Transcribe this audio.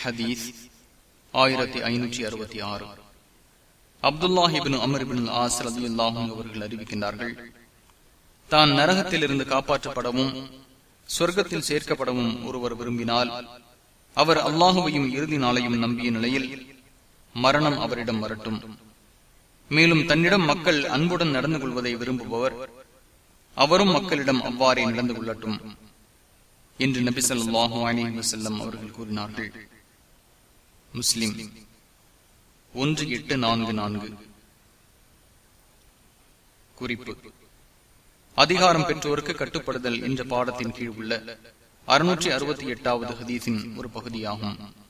ஹதீஸ் ஆயிரத்தி ஐநூற்றி அறுபத்தி ஆறு. அப்துல்லாஹிபின் அமர்பின் ஆஸ் ரதி அவர்கள் அறிவிக்கின்றார்கள் தான் நரகத்தில் இருந்து காப்பாற்றப்படவும் சொர்க்கத்தில் சேர்க்கப்படவும் ஒருவர் விரும்பினால் அவர் அல்லாஹுவையும் இறுதி நாளையும் நம்பிய நிலையில் மரணம் அவரிடம் வரட்டும். மேலும் தன்னிடம் மக்கள் அன்புடன் நடந்து கொள்வதை விரும்புபவர் அவரும் மக்களிடம் அவ்வாறே நடந்து கொள்ளட்டும் என்று நபி சொல்லாஹு அலி வசல்லம் அவர்கள் கூறினார்கள். முஸ்லிம். ஒன்று எட்டு நான்கு நான்கு. குறிப்பு. அதிகாரம் பெற்றோருக்கு கட்டுப்படுதல் என்ற பாடத்தின் கீழ் உள்ள அறுநூற்றி அறுபத்தி எட்டாவது ஹதீஸின் ஒரு பகுதியாகும்.